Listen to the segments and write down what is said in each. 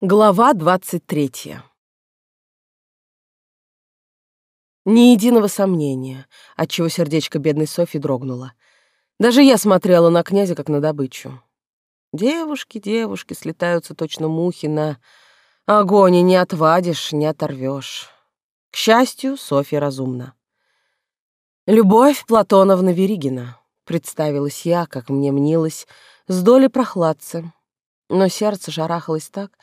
Глава двадцать третья. Ни единого сомнения, отчего сердечко бедной Софьи дрогнуло. Даже я смотрела на князя, как на добычу. Девушки, девушки, слетаются точно мухи на огонь, не отвадишь, не оторвешь. К счастью, Софья разумна. «Любовь Платоновна Веригина», — представилась я, как мне мнилось, с долей прохладцы. Но сердце жарахалось так,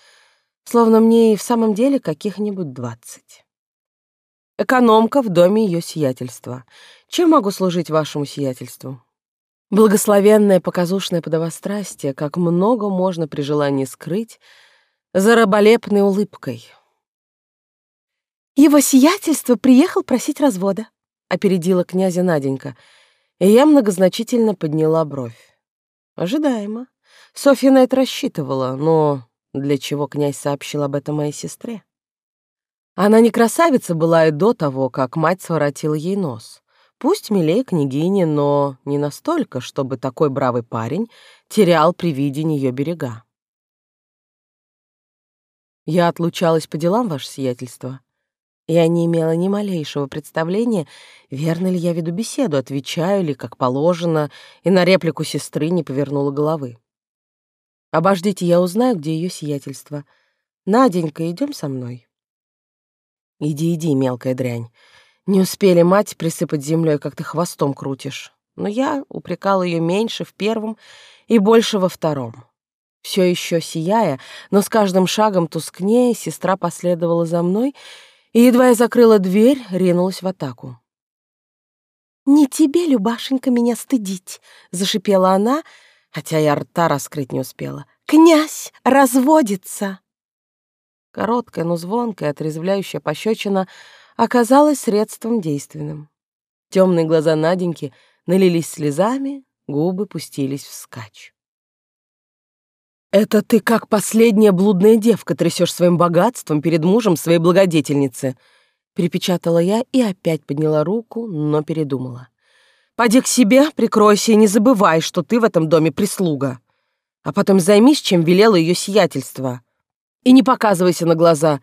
словно мне и в самом деле каких-нибудь двадцать. Экономка в доме ее сиятельства. Чем могу служить вашему сиятельству? Благословенное показушное подовострастие, как много можно при желании скрыть, за раболепной улыбкой. «Его сиятельство приехал просить развода», — опередила князя Наденька, и я многозначительно подняла бровь. Ожидаемо. Софья на это рассчитывала, но для чего князь сообщил об этом моей сестре? Она не красавица была и до того, как мать своротила ей нос. Пусть милее княгини, но не настолько, чтобы такой бравый парень терял при виде нее берега. Я отлучалась по делам, ваше сиятельство. Я не имела ни малейшего представления, верно ли я веду беседу, отвечаю ли, как положено, и на реплику сестры не повернула головы. Обождите, я узнаю, где ее сиятельство. Наденька, идем со мной. Иди, иди, мелкая дрянь. Не успели мать присыпать землей, как ты хвостом крутишь. Но я упрекала ее меньше в первом и больше во втором. Все еще сияя, но с каждым шагом тускнее, сестра последовала за мной, и едва я закрыла дверь, ринулась в атаку. «Не тебе, Любашенька, меня стыдить!» — зашипела она — хотя я рта раскрыть не успела. «Князь разводится!» Короткая, но звонкая, отрезвляющая пощечина оказалась средством действенным. Темные глаза Наденьки налились слезами, губы пустились вскачь. «Это ты, как последняя блудная девка, трясешь своим богатством перед мужем своей благодетельницы!» Перепечатала я и опять подняла руку, но передумала. Пойди к себе, прикройся и не забывай, что ты в этом доме прислуга. А потом займись, чем велело ее сиятельство. И не показывайся на глаза.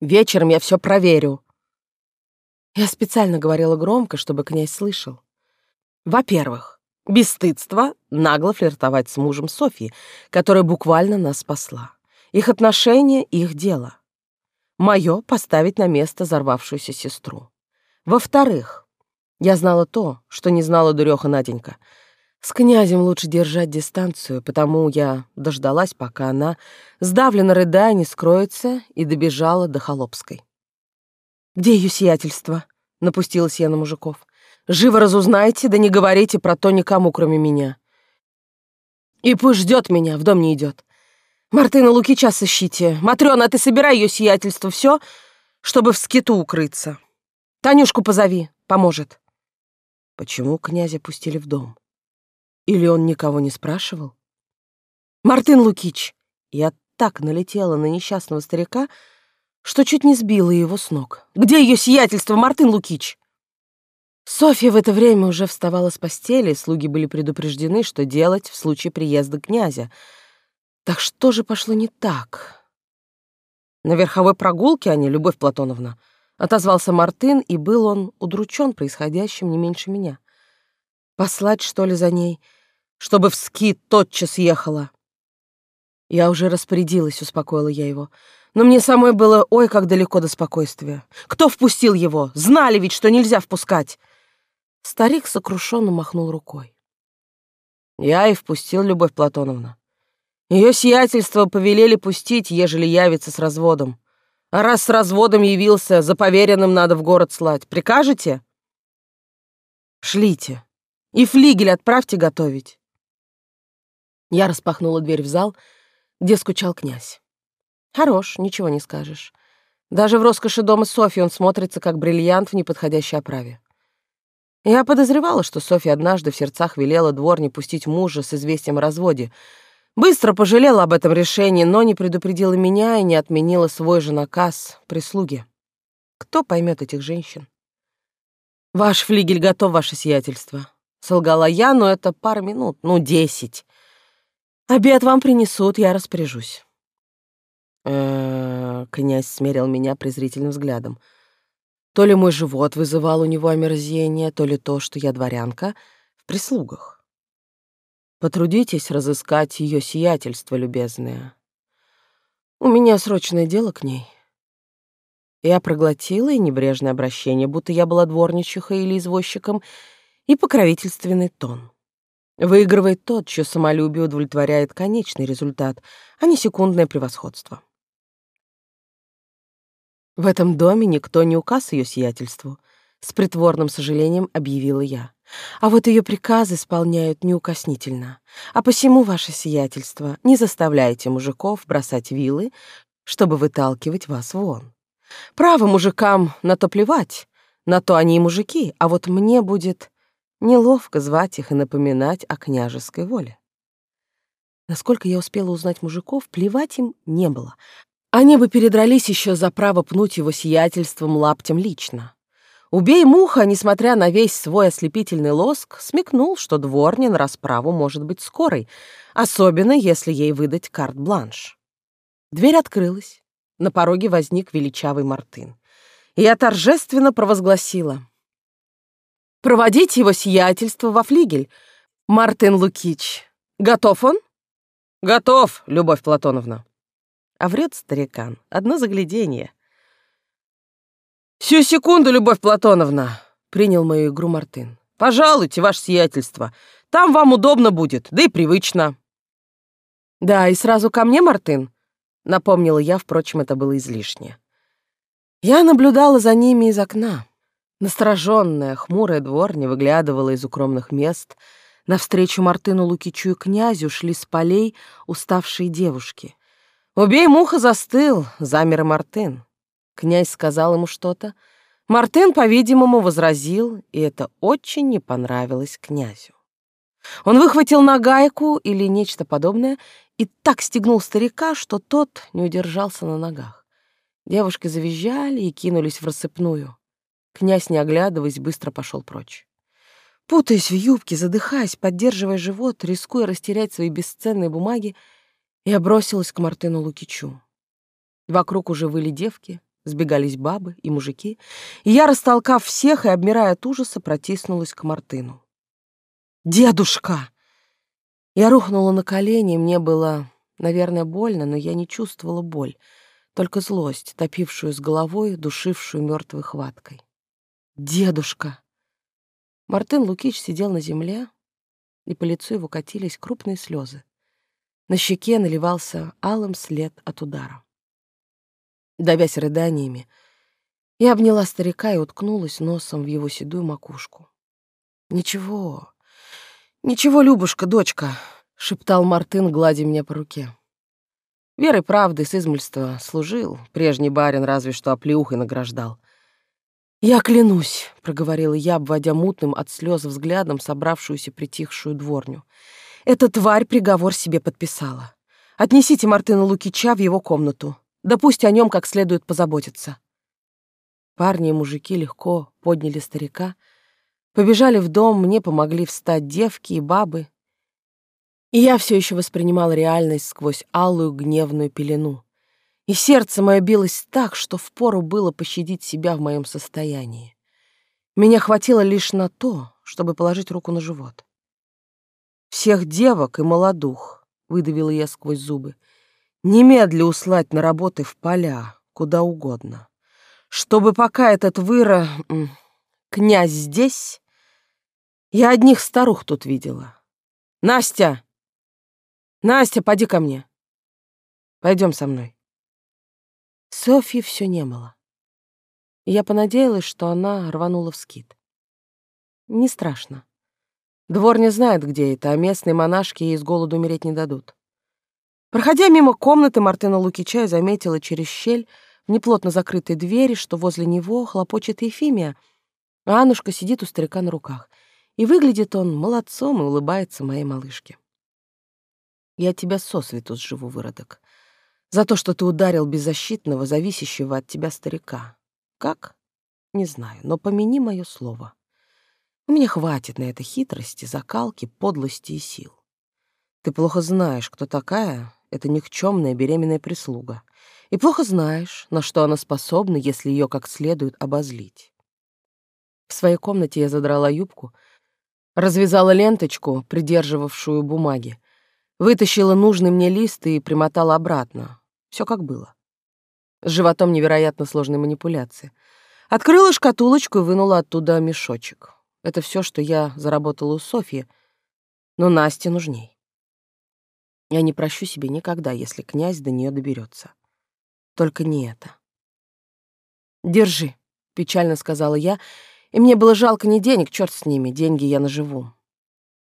Вечером я все проверю». Я специально говорила громко, чтобы князь слышал. Во-первых, бесстыдство нагло флиртовать с мужем Софьи, которая буквально нас спасла. Их отношения — их дело. Мое — поставить на место взорвавшуюся сестру. Во-вторых, я знала то, что не знала дуреха Наденька. С князем лучше держать дистанцию, потому я дождалась, пока она, сдавленно рыдая, не скроется, и добежала до Холопской. «Где ее сиятельство?» — напустилась я на мужиков. «Живо разузнайте, да не говорите про то никому, кроме меня. И пусть ждет меня, в дом не идет. Мартына Лукича сыщите. Матрёна, ты собирай ее сиятельство, все, чтобы в скиту укрыться. Танюшку позови, поможет». Почему князя пустили в дом? Или он никого не спрашивал? «Мартын Лукич!» Я так налетела на несчастного старика, что чуть не сбила его с ног. «Где ее сиятельство, Мартын Лукич?» Софья в это время уже вставала с постели, слуги были предупреждены, что делать в случае приезда князя. Так что же пошло не так? На верховой прогулке, а не Любовь Платоновна, Отозвался Мартын, и был он удручен происходящим не меньше меня. Послать, что ли, за ней, чтобы в ски тотчас ехала? Я уже распорядилась, успокоила я его. Но мне самой было ой, как далеко до спокойствия. Кто впустил его? Знали ведь, что нельзя впускать. Старик сокрушенно махнул рукой. Я и впустил Любовь Платоновна. Ее сиятельство повелели пустить, ежели явится с разводом. А раз с разводом явился, за поверенным надо в город слать. Прикажете? Шлите. И флигель отправьте готовить. Я распахнула дверь в зал, где скучал князь. Хорош, ничего не скажешь. Даже в роскоши дома Софьи он смотрится как бриллиант в неподходящей оправе. Я подозревала, что Софья однажды в сердцах велела дворне пустить мужа с известием о разводе — Быстро пожалела об этом решении, но не предупредила меня и не отменила свой же наказ прислуги. Кто поймет этих женщин? «Ваш флигель готов, ваше сиятельство», — солгала я, но это пара минут, ну, десять. «Обед вам принесут, я распоряжусь». Э князь смерил меня презрительным взглядом. То ли мой живот вызывал у него омерзение, то ли то, что я дворянка в прислугах. Потрудитесь разыскать ее сиятельство, любезное. У меня срочное дело к ней. Я проглотила и небрежное обращение, будто я была дворничихой или извозчиком, и покровительственный тон. Выигрывает тот, чье самолюбие удовлетворяет конечный результат, а не секундное превосходство. В этом доме никто не указ ее сиятельству, с притворным сожалением объявила я. А вот ее приказы исполняют неукоснительно. А посему, ваше сиятельство, не заставляйте мужиков бросать вилы, чтобы выталкивать вас вон. Право мужикам на то плевать, на то они и мужики, а вот мне будет неловко звать их и напоминать о княжеской воле. Насколько я успела узнать мужиков, плевать им не было. Они бы передрались еще за право пнуть его сиятельством лаптем лично. Убей муха, несмотря на весь свой ослепительный лоск, смекнул, что дворня на расправу может быть скорой, особенно если ей выдать карт-бланш. Дверь открылась. На пороге возник величавый Мартын. И я торжественно провозгласила. «Проводите его сиятельство во флигель. Мартын Лукич. Готов он?» «Готов, Любовь Платоновна». А врет старикан. Одно заглядение. «Сю секунду, Любовь Платоновна!» — принял мою игру Мартын. «Пожалуйте, ваше сиятельство. Там вам удобно будет, да и привычно». «Да, и сразу ко мне, Мартын?» Напомнила я, впрочем, это было излишне. Я наблюдала за ними из окна. Настороженная, хмурая дворня выглядывала из укромных мест. Навстречу Мартыну Лукичу и князю шли с полей уставшие девушки. «Убей муха застыл», — замер и Мартын. Князь сказал ему что-то. Мартын, по-видимому, возразил, и это очень не понравилось князю. Он выхватил нагайку или нечто подобное и так стегнул старика, что тот не удержался на ногах. Девушки завизжали и кинулись в рассыпную. Князь, не оглядываясь, быстро пошел прочь. Путаясь в юбке, задыхаясь, поддерживая живот, рискуя растерять свои бесценные бумаги, я бросилась к Мартыну Лукичу. Вокруг уже выли девки, сбегались бабы и мужики, и я, растолкав всех и обмирая от ужаса, протиснулась к Мартыну. «Дедушка!» Я рухнула на колени, мне было, наверное, больно, но я не чувствовала боль, только злость, топившую с головой, душившую мертвой хваткой. «Дедушка!» Мартын Лукич сидел на земле, и по лицу его катились крупные слезы. На щеке наливался алым след от удара. Давясь рыданиями, я обняла старика и уткнулась носом в его седую макушку. «Ничего, «Ничего, Любушка, дочка», — шептал Мартын, гладя меня по руке. Верой правды с измольства служил, прежний барин разве что оплеухой награждал. «Я клянусь», — проговорила я, обводя мутным от слез взглядом собравшуюся притихшую дворню. «Эта тварь приговор себе подписала. Отнесите Мартына Лукича в его комнату. Да пусть о нем как следует позаботиться». Парни и мужики легко подняли старика, — Побежали в дом, мне помогли встать девки и бабы. И я все еще воспринимала реальность сквозь алую гневную пелену. И сердце мое билось так, что впору было пощадить себя в моем состоянии. Меня хватило лишь на то, чтобы положить руку на живот. «Всех девок и молодух», — выдавила я сквозь зубы, «немедля услать на работы в поля, куда угодно, чтобы пока этот выра... князь здесь, я одних старух тут видела. Настя! Настя, поди ко мне. Пойдем со мной. Софьи все не было. Я понадеялась, что она рванула в скит. Не страшно. Двор не знает, где это, а местные монашки ей с голоду умереть не дадут. Проходя мимо комнаты, Мартына Лукича заметила через щель в неплотно закрытой двери, что возле него хлопочет Ефимия, а Аннушка сидит у старика на руках — и выглядит он молодцом и улыбается моей малышке. Я тебя сосвету сживу, выродок, за то, что ты ударил беззащитного, зависящего от тебя старика. Как? Не знаю, но помяни мое слово. Мне хватит на это хитрости, закалки, подлости и сил. Ты плохо знаешь, кто такая эта никчемная беременная прислуга — и плохо знаешь, на что она способна, если ее как следует обозлить. В своей комнате я задрала юбку, развязала ленточку, придерживавшую бумаги, вытащила нужный мне лист и примотала обратно. Все как было. С животом невероятно сложной манипуляции. Открыла шкатулочку и вынула оттуда мешочек. Это все, что я заработала у Софьи, но Насте нужней. Я не прощу себе никогда, если князь до нее доберется. Только не это. «Держи», — печально сказала я, и мне было жалко не денег, черт с ними, деньги я наживу.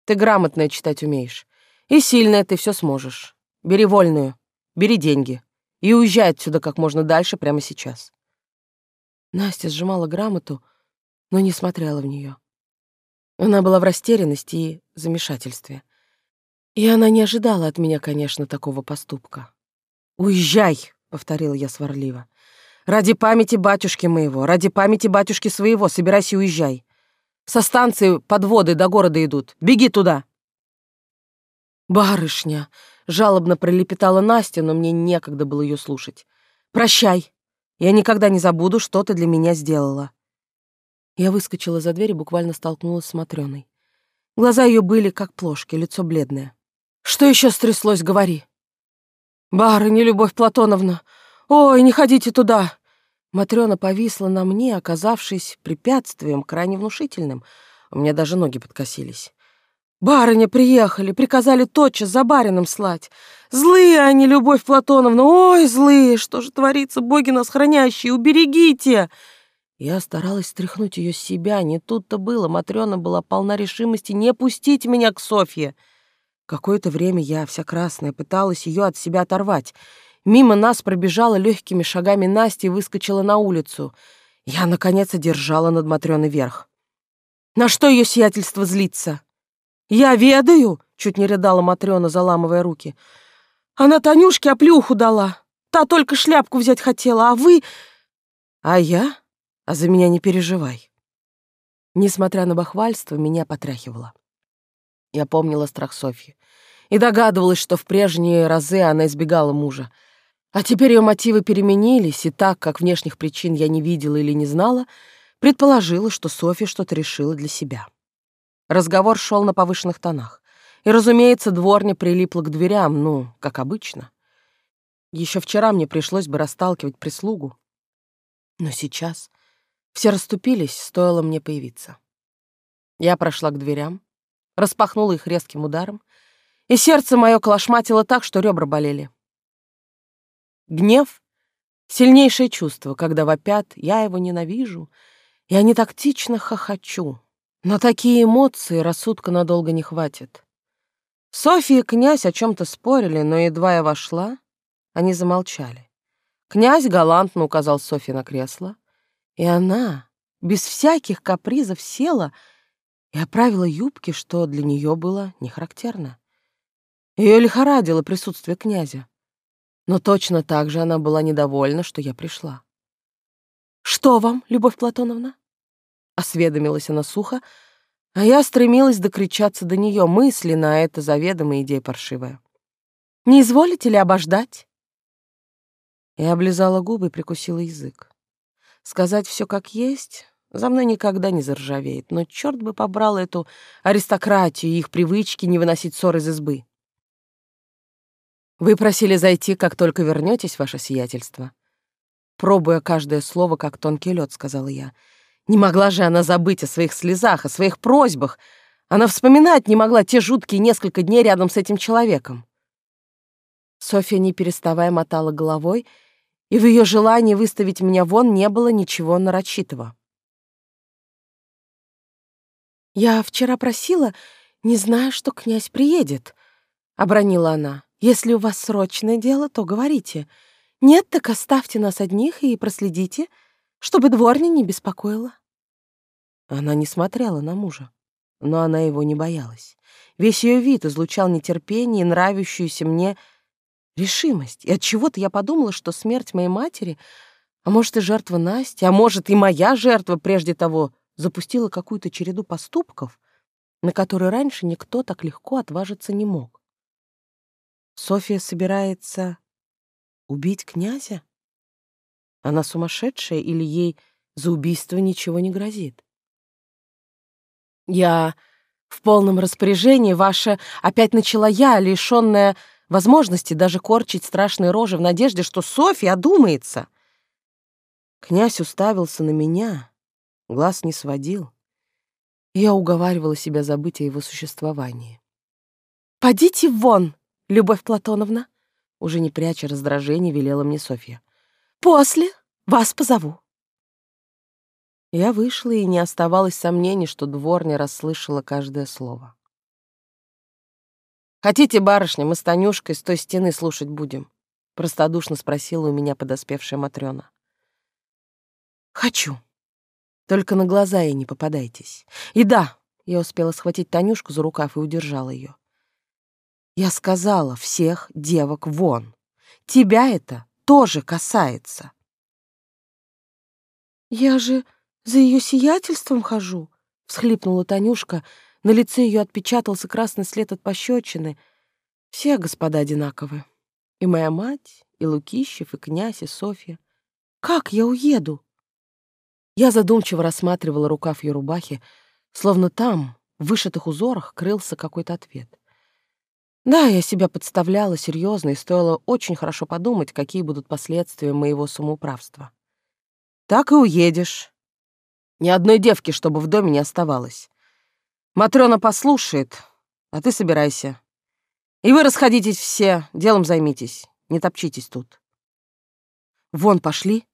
Ты грамотная читать умеешь, и сильная ты все сможешь. Бери вольную, бери деньги и уезжай отсюда как можно дальше прямо сейчас. Настя сжимала грамоту, но не смотрела в нее. Она была в растерянности и замешательстве. И она не ожидала от меня, конечно, такого поступка. «Уезжай!» — повторила я сварливо. «Ради памяти батюшки моего, ради памяти батюшки своего, собирайся и уезжай. Со станции подводы до города идут. Беги туда!» «Барышня!» — жалобно пролепетала Настя, но мне некогда было ее слушать. «Прощай! Я никогда не забуду, что ты для меня сделала». Я выскочила за дверь и буквально столкнулась с Матрёной. Глаза ее были как плошки, лицо бледное. «Что еще стряслось, говори?» «Барыня Любовь Платоновна! Ой, не ходите туда!» Матрёна повисла на мне, оказавшись препятствием крайне внушительным. У меня даже ноги подкосились. Барыня приехали, приказали тотчас за барином слать. Злые они, Любовь Платоновна, ой, злые, что же творится, боги нас хранящие, уберегите!» Я старалась стряхнуть ее с себя, не тут-то было. Матрёна была полна решимости не пустить меня к Софье. Какое-то время я, вся красная, пыталась ее от себя оторвать. Мимо нас пробежала легкими шагами Настя и выскочила на улицу. Я, наконец, одержала над Матрёной верх. На что ее сиятельство злится? «Я ведаю!» — чуть не рыдала Матрёна, заламывая руки. «Она Танюшке оплюху дала. Та только шляпку взять хотела, а вы...» «А я? А за меня не переживай». Несмотря на бахвальство, меня потряхивало. Я помнила страх Софьи и догадывалась, что в прежние разы она избегала мужа. А теперь ее мотивы переменились, и так как внешних причин я не видела или не знала, предположила, что Софья что-то решила для себя. Разговор шел на повышенных тонах. И, разумеется, дворня прилипла к дверям, ну, как обычно. Еще вчера мне пришлось бы расталкивать прислугу. Но сейчас все расступились, стоило мне появиться. Я прошла к дверям, распахнула их резким ударом, и сердце мое колошматило так, что ребра болели. Гнев — сильнейшее чувство, когда вопят «я его ненавижу», и они тактично хохочу, но такие эмоции рассудка надолго не хватит. Софья и князь о чем-то спорили, но едва я вошла, они замолчали. Князь галантно указал Софье на кресло, и она, без всяких капризов, села и оправила юбки, что для нее было не характерно. Ее лихорадило присутствие князя. Но точно так же она была недовольна, что я пришла. «Что вам, Любовь Платоновна?» Осведомилась она сухо, а я стремилась докричаться до нее мысленно, а это заведомая идея паршивая. «Не изволите ли обождать?» Я облизала губы и прикусила язык. Сказать все как есть за мной никогда не заржавеет, но черт бы побрал эту аристократию и их привычки не выносить ссор из избы. Вы просили зайти, как только вернетесь, ваше сиятельство. Пробуя каждое слово, как тонкий лед, сказала я — не могла же она забыть о своих слезах, о своих просьбах. Она вспоминать не могла те жуткие несколько дней рядом с этим человеком. Софья, не переставая, мотала головой, и в ее желании выставить меня вон не было ничего нарочитого. «Я вчера просила, не зная, что князь приедет», — обронила она. «Если у вас срочное дело, то говорите. Нет, так оставьте нас одних и проследите, чтобы дворня не беспокоила». Она не смотрела на мужа, но она его не боялась. Весь ее вид излучал нетерпение и нравящуюся мне решимость. И от чего-то я подумала, что смерть моей матери, а может и жертва Насти, а может и моя жертва прежде того, запустила какую-то череду поступков, на которые раньше никто так легко отважиться не мог. София собирается Убить князя? Она сумасшедшая или ей за убийство ничего не грозит? Я в полном распоряжении, ваша опять начала я, лишённая возможности даже корчить страшные рожи в надежде, что Софья одумается. Князь уставился на меня, глаз не сводил. Я уговаривала себя забыть о его существовании. «Подите вон, Любовь Платоновна!» Уже не пряча раздражения, велела мне Софья. «После вас позову». Я вышла, и не оставалось сомнений, что дворня расслышала каждое слово. «Хотите, барышня, мы с Танюшкой с той стены слушать будем?» — простодушно спросила у меня подоспевшая Матрёна. «Хочу. Только на глаза ей не попадайтесь. И да, я успела схватить Танюшку за рукав и удержала ее. Я сказала всех девок вон. Тебя это тоже касается». «Я же за ее сиятельством хожу», — всхлипнула Танюшка, — на лице ее отпечатался красный след от пощечины. Все господа одинаковы. И моя мать, и Лукищев, и князь, и Софья. Как я уеду? Я задумчиво рассматривала рукав ее рубахи, словно там, в вышитых узорах, крылся какой-то ответ. Да, я себя подставляла серьезно, и стоило очень хорошо подумать, какие будут последствия моего самоуправства. Так и уедешь. Ни одной девки, чтобы в доме не оставалось. Матрёна послушает, а ты собирайся. И вы расходитесь все, делом займитесь, не топчитесь тут. Вон пошли.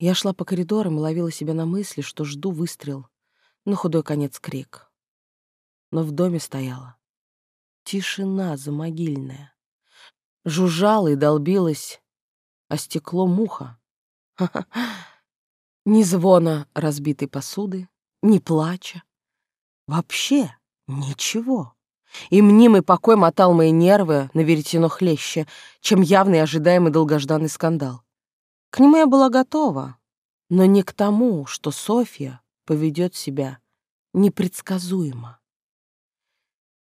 Я шла по коридорам и ловила себя на мысли, что жду выстрел, на худой конец крик. Но в доме стояла тишина замогильная. Жужжала и долбилась, а стекло муха. Ни звона разбитой посуды, ни плача. Вообще ничего. И мнимый покой мотал мои нервы на веретено хлеще, чем явный ожидаемый долгожданный скандал. К нему я была готова, но не к тому, что Софья поведет себя непредсказуемо.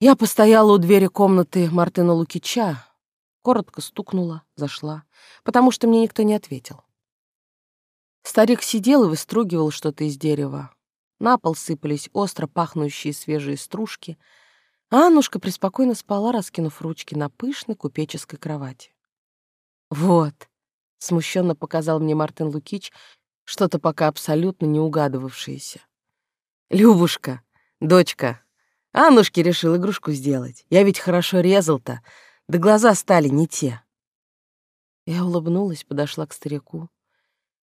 Я постояла у двери комнаты Мартына Лукича, коротко стукнула, зашла, потому что мне никто не ответил. Старик сидел и выстругивал что-то из дерева. На пол сыпались остро пахнущие свежие стружки, а Аннушка преспокойно спала, раскинув ручки на пышной купеческой кровати. «Вот», — смущенно показал мне Мартин Лукич, что-то пока абсолютно не угадывавшееся. «Любушка, дочка, Аннушке решил игрушку сделать. Я ведь хорошо резал-то, да глаза стали не те». Я улыбнулась, подошла к старику,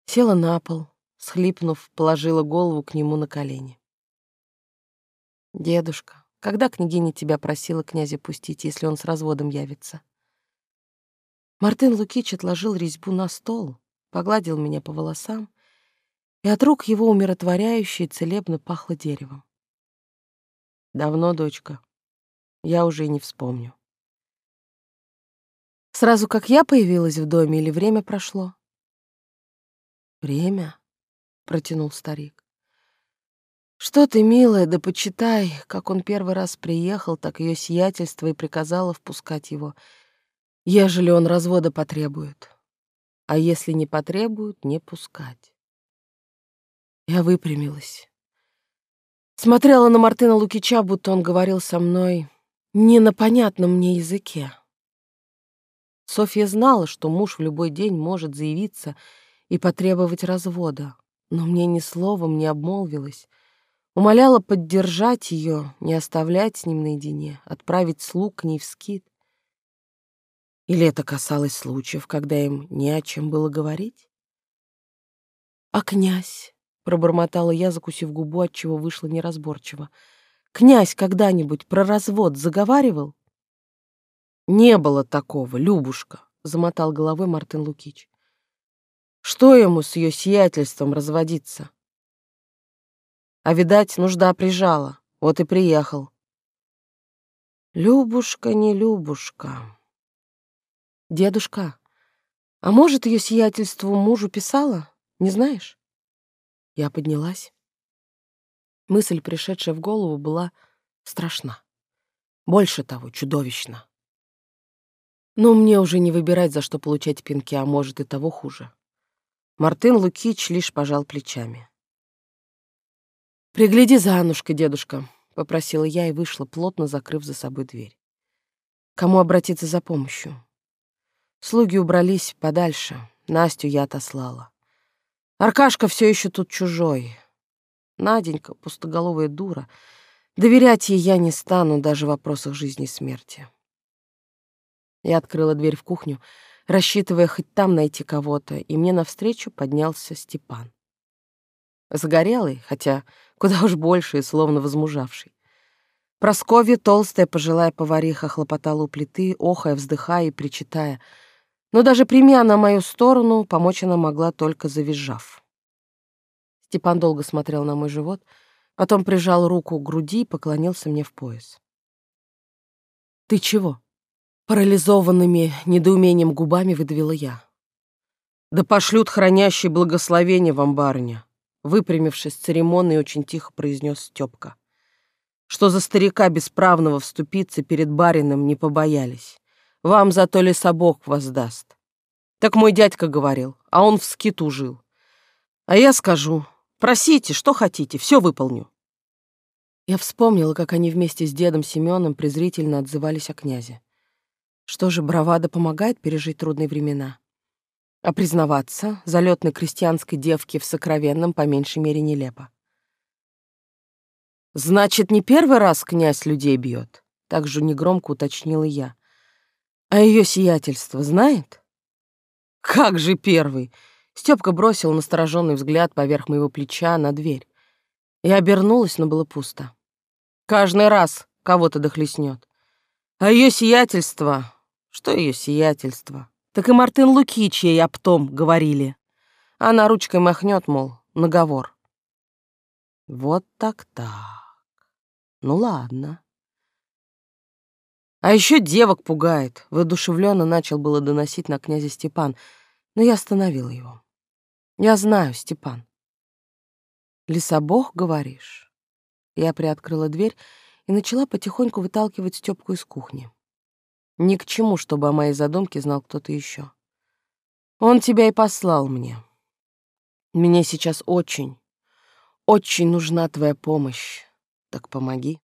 села на пол, Схлипнув, положила голову к нему на колени. «Дедушка, когда княгиня тебя просила князя пустить, если он с разводом явится?» Мартын Лукич отложил резьбу на стол, погладил меня по волосам, и от рук его умиротворяюще и целебно пахло деревом. «Давно, дочка. Я уже и не вспомню». «Сразу как я появилась в доме или время прошло?» «Время?» — протянул старик. «Что ты, милая, да почитай, как он первый раз приехал, так ее сиятельство и приказало впускать его, ежели он развода потребует. А если не потребует, не пускать». Я выпрямилась. Смотрела на Мартына Лукича, будто он говорил со мной не на понятном мне языке. Софья знала, что муж в любой день может заявиться и потребовать развода но мне ни словом не обмолвилась. Умоляла поддержать ее, не оставлять с ним наедине, отправить слуг к ней в скит. Или это касалось случаев, когда им не о чем было говорить? «А князь?» — пробормотала я, закусив губу, отчего вышло неразборчиво. «Князь когда-нибудь про развод заговаривал?» «Не было такого, Любушка», — замотал головой Мартин Лукич. Что ему с ее сиятельством разводиться? А, видать, нужда прижала, вот и приехал. Любушка, не Любушка. Дедушка, а может, ее сиятельству мужу писала? Не знаешь? Я поднялась. Мысль, пришедшая в голову, была страшна. Больше того, чудовищна. Но мне уже не выбирать, за что получать пинки, а может и того хуже. Мартын Лукич лишь пожал плечами. «Пригляди за Аннушкой, дедушка», — попросила я и вышла, плотно закрыв за собой дверь. «Кому обратиться за помощью?» Слуги убрались подальше, Настю я отослала. Аркашка все еще тут чужой. Наденька, пустоголовая дура. Доверять ей я не стану даже в вопросах жизни и смерти. Я открыла дверь в кухню, рассчитывая хоть там найти кого-то, и мне навстречу поднялся Степан. Загорелый, хотя куда уж больше и словно возмужавший. Просковья, толстая пожилая повариха, хлопотала у плиты, охая, вздыхая и причитая. Но даже примя на мою сторону, помочь она могла только завизжав. Степан долго смотрел на мой живот, потом прижал руку к груди и поклонился мне в пояс. «Ты чего?» Парализованными недоумением губами выдавила я. «Да пошлют хранящие благословение вам, барыня!» Выпрямившись церемонно и очень тихо произнес Степка. «Что за старика бесправного вступиться перед барином не побоялись? Вам зато лесобог воздаст. Так мой дядька говорил, а он в скиту жил. А я скажу, просите, что хотите, все выполню». Я вспомнила, как они вместе с дедом Семеном презрительно отзывались о князе. Что же, бравада помогает пережить трудные времена? А признаваться залетной крестьянской девке в сокровенном по меньшей мере нелепо. «Значит, не первый раз князь людей бьет?» Так же негромко уточнила я. «А ее сиятельство знает?» «Как же первый?» Степка бросил настороженный взгляд поверх моего плеча на дверь. Я обернулась, но было пусто. «Каждый раз кого-то дохлестнет. А ее сиятельство что ее сиятельство? Так и Мартын Лукич ей об том говорили. Она ручкой махнет, мол, наговор. Вот так-так. Ну ладно. А еще девок пугает. Воодушевленно начал было доносить на князя Степан, но я остановил его. Я знаю, Степан. Лесобог, говоришь? Я приоткрыла дверь и начала потихоньку выталкивать Степку из кухни. Ни к чему, чтобы о моей задумке знал кто-то еще. Он тебя и послал мне. Мне сейчас очень, очень нужна твоя помощь. Так помоги.